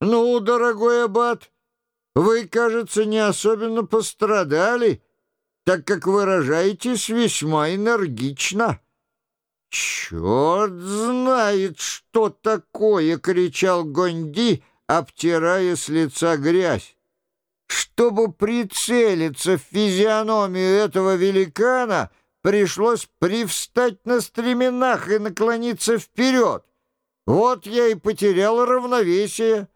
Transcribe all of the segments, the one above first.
Ну, дорогой аббат, вы, кажется, не особенно пострадали, так как выражаетесь весьма энергично. «Черт знает, что такое!» — кричал Гонди, обтирая с лица грязь. Чтобы прицелиться в физиономию этого великана, пришлось привстать на стременах и наклониться вперед. Вот я и потерял равновесие.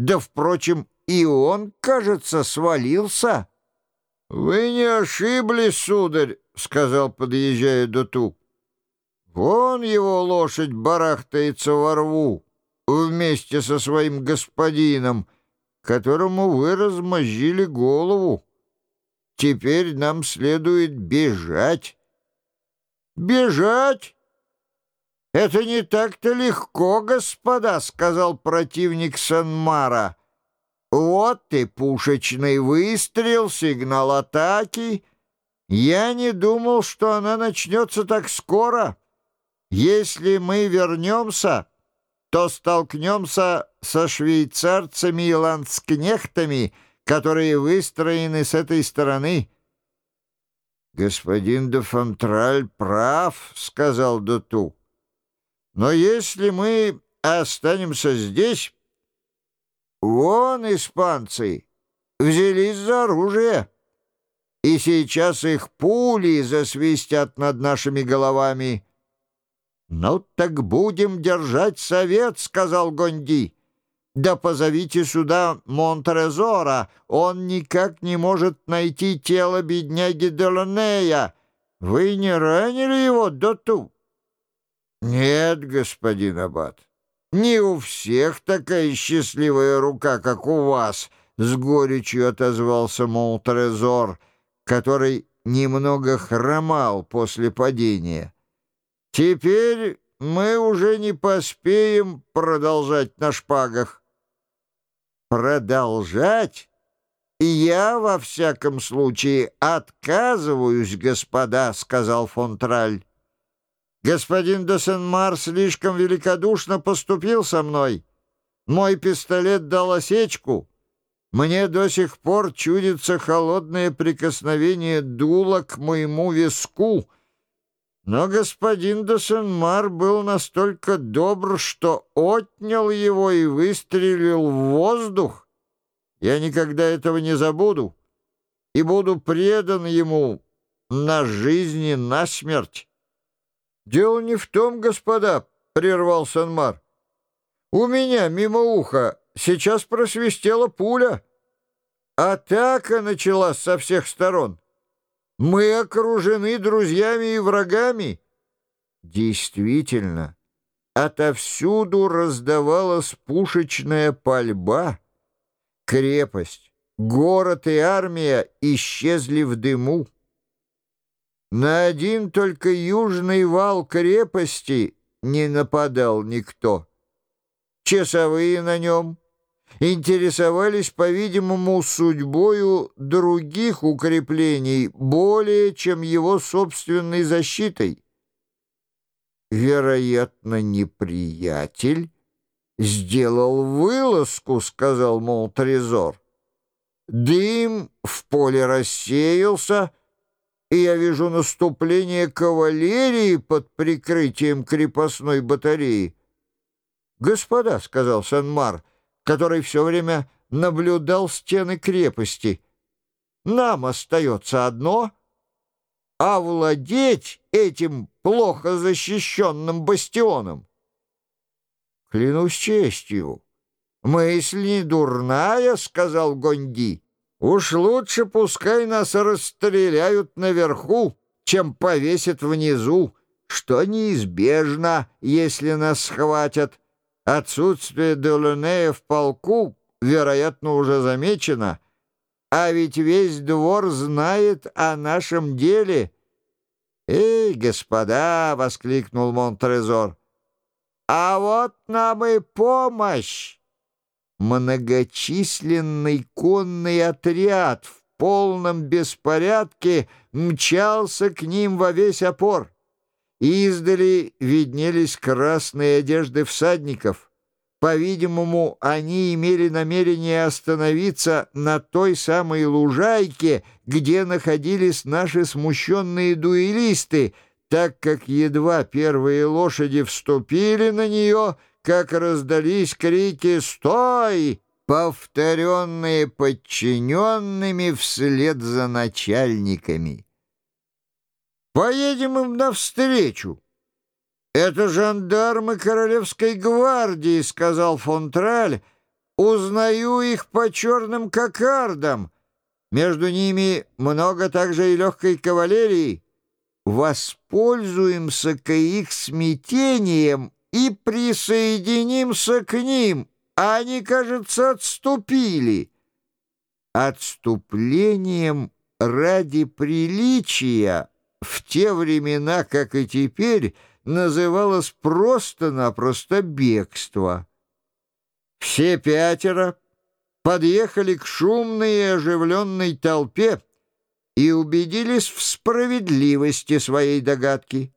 Да, впрочем, и он, кажется, свалился. — Вы не ошиблись, сударь, — сказал, подъезжая Дуту. Вон его лошадь барахтается во рву вместе со своим господином, которому вы размозжили голову. Теперь нам следует бежать. Бежать? Это не так-то легко, господа, сказал противник Санмара. Вот и пушечный выстрел, сигнал атаки. Я не думал, что она начнется так скоро. Если мы вернемся, то столкнемся со швейцарцами и ландскнехтами, которые выстроены с этой стороны. «Господин де Фонтраль прав», — сказал Дуту. «Но если мы останемся здесь, вон испанцы взялись за оружие, и сейчас их пули засвистят над нашими головами». «Ну так будем держать совет», — сказал Гонди. «Да позовите сюда Монтрезора, он никак не может найти тело бедняги Делонея. Вы не ранили его, Доту?» «Нет, господин Аббат, не у всех такая счастливая рука, как у вас», — с горечью отозвался Монтрезор, который немного хромал после падения. Теперь мы уже не поспеем продолжать на шпагах. Продолжать? Я, во всяком случае, отказываюсь, господа, — сказал фон Траль. Господин де Сен-Мар слишком великодушно поступил со мной. Мой пистолет дал осечку. Мне до сих пор чудится холодное прикосновение дула к моему виску — но господин де Сен-Мар был настолько добр, что отнял его и выстрелил в воздух. Я никогда этого не забуду и буду предан ему на жизнь и на смерть. «Дело не в том, господа», — прервал Сен-Мар. «У меня мимо уха сейчас просвистела пуля. Атака началась со всех сторон». Мы окружены друзьями и врагами. Действительно, отовсюду раздавалась пушечная пальба. Крепость, город и армия исчезли в дыму. На один только южный вал крепости не нападал никто. Часовые на нем интересовались, по-видимому, судьбою других укреплений более, чем его собственной защитой. Вероятно, неприятель сделал вылазку, сказал Монтрезор. Дым в поле рассеялся, и я вижу наступление кавалерии под прикрытием крепостной батареи. «Господа», — сказал Сен-Мар, — который все время наблюдал стены крепости. Нам остается одно — овладеть этим плохо защищенным бастионом. Клянусь честью, мысль не дурная, — сказал Гонди. Уж лучше пускай нас расстреляют наверху, чем повесят внизу, что неизбежно, если нас схватят. Отсутствие Делунея в полку, вероятно, уже замечено, а ведь весь двор знает о нашем деле. «Эй, господа!» — воскликнул Монтрезор. «А вот нам и помощь!» Многочисленный конный отряд в полном беспорядке мчался к ним во весь опор. Издали виднелись красные одежды всадников. По-видимому, они имели намерение остановиться на той самой лужайке, где находились наши смущенные дуэлисты, так как едва первые лошади вступили на нее, как раздались крики «Стой!», повторенные подчиненными вслед за начальниками. «Поедем им навстречу!» «Это жандармы Королевской гвардии», — сказал фон Траль. «Узнаю их по черным кокардам. Между ними много также и легкой кавалерии. Воспользуемся-ка их смятением и присоединимся к ним. Они, кажется, отступили». Отступлением ради приличия в те времена, как и теперь, — называлось просто-напросто бегство. Все пятеро подъехали к шумной и оживленной толпе и убедились в справедливости своей догадки.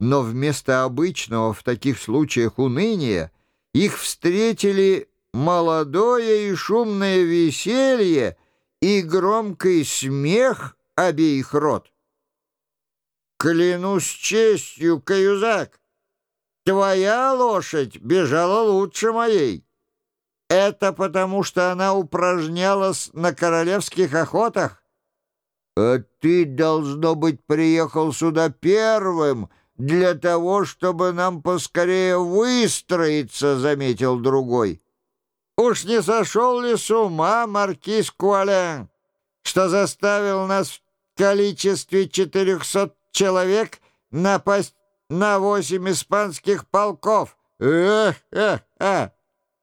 Но вместо обычного в таких случаях уныния их встретили молодое и шумное веселье и громкий смех обеих рот. Клянусь честью, Каюзак, твоя лошадь бежала лучше моей. Это потому, что она упражнялась на королевских охотах. А ты, должно быть, приехал сюда первым для того, чтобы нам поскорее выстроиться, — заметил другой. Уж не сошел ли с ума маркиз Куалян, что заставил нас в количестве четырехсот человек напасть на восемь испанских полков. Эх, эх, эх!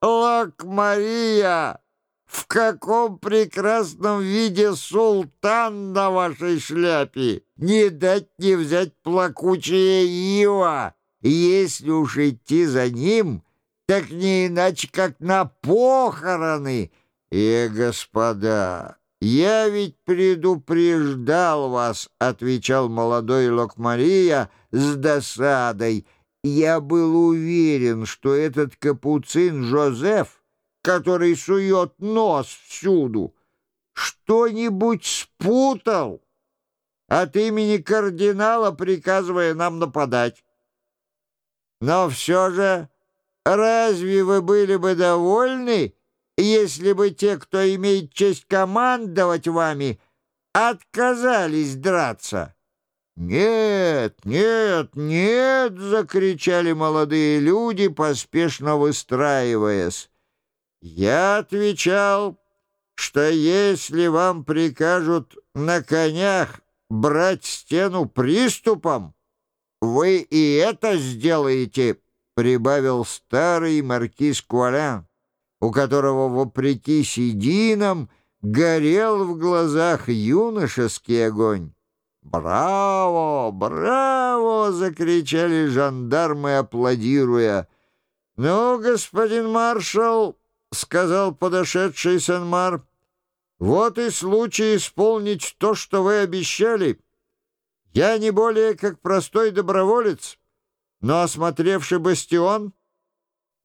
Лак-Мария! В каком прекрасном виде султан на вашей шляпе! Не дать не взять плакучая ива! Если уж идти за ним, так не иначе, как на похороны. И, господа, «Я ведь предупреждал вас», — отвечал молодой Локмария с досадой. «Я был уверен, что этот капуцин Жозеф, который сует нос всюду, что-нибудь спутал от имени кардинала, приказывая нам нападать. Но все же разве вы были бы довольны?» если бы те, кто имеет честь командовать вами, отказались драться. «Нет, нет, нет!» — закричали молодые люди, поспешно выстраиваясь. Я отвечал, что если вам прикажут на конях брать стену приступом, вы и это сделаете, — прибавил старый маркиз Куалян у которого, вопреки сединам, горел в глазах юношеский огонь. «Браво! Браво!» — закричали жандармы, аплодируя. «Ну, господин маршал», — сказал подошедший Сен-Мар, — «вот и случай исполнить то, что вы обещали. Я не более как простой доброволец, но, осмотревший бастион,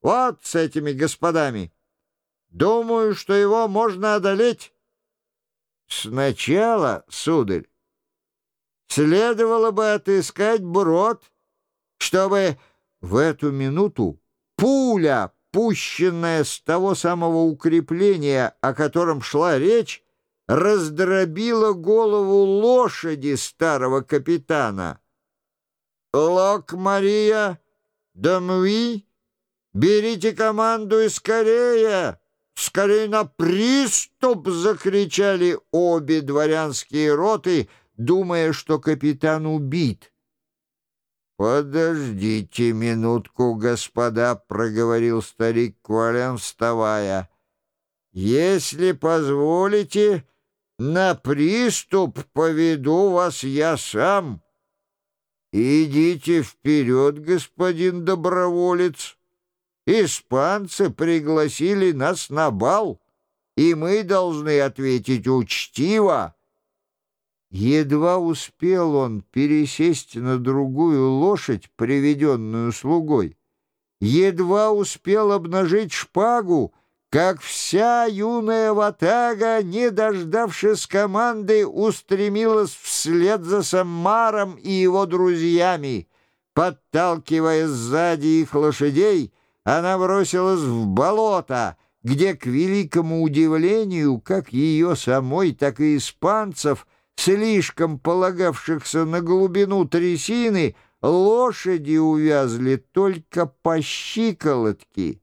вот с этими господами». Думаю, что его можно одолеть. Сначала, сударь, следовало бы отыскать брод, чтобы в эту минуту пуля, пущенная с того самого укрепления, о котором шла речь, раздробила голову лошади старого капитана. «Лок-Мария, Домуи, берите команду и скорее!» «Скорей на приступ!» — закричали обе дворянские роты, думая, что капитан убит. «Подождите минутку, господа», — проговорил старик Куалян, вставая. «Если позволите, на приступ поведу вас я сам. Идите вперед, господин доброволец». Испанцы пригласили нас на бал, и мы должны ответить учтиво. Едва успел он пересесть на другую лошадь, приведенную слугой. едва успел обнажить шпагу, как вся юная ватага, не дождавшись команды, устремилась вслед за Саммаром и его друзьями. Подталкивая сзади их лошадей, она бросилась в болото, где, к великому удивлению, как ее самой, так и испанцев, слишком полагавшихся на глубину трясины, лошади увязли только по щиколотке.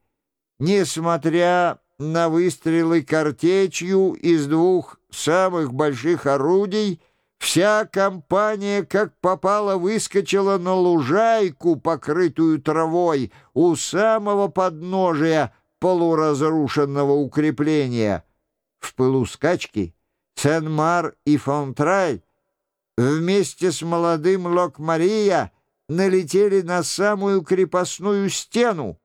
Несмотря на выстрелы картечью из двух самых больших орудий, Вся компания, как попало, выскочила на лужайку, покрытую травой, у самого подножия полуразрушенного укрепления. В пылу скачки Сен-Мар и Фонтраль вместе с молодым Лок-Мария налетели на самую крепостную стену,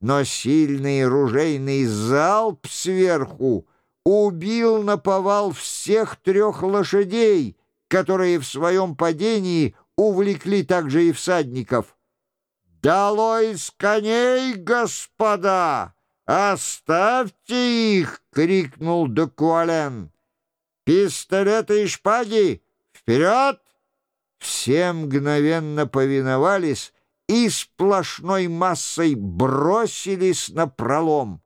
но сильный ружейный залп сверху убил наповал всех трех лошадей — которые в своем падении увлекли также и всадников. «Долой с коней, господа! Оставьте их!» — крикнул Декуален. «Пистолеты и шпаги! Вперед!» Все мгновенно повиновались и сплошной массой бросились на пролом.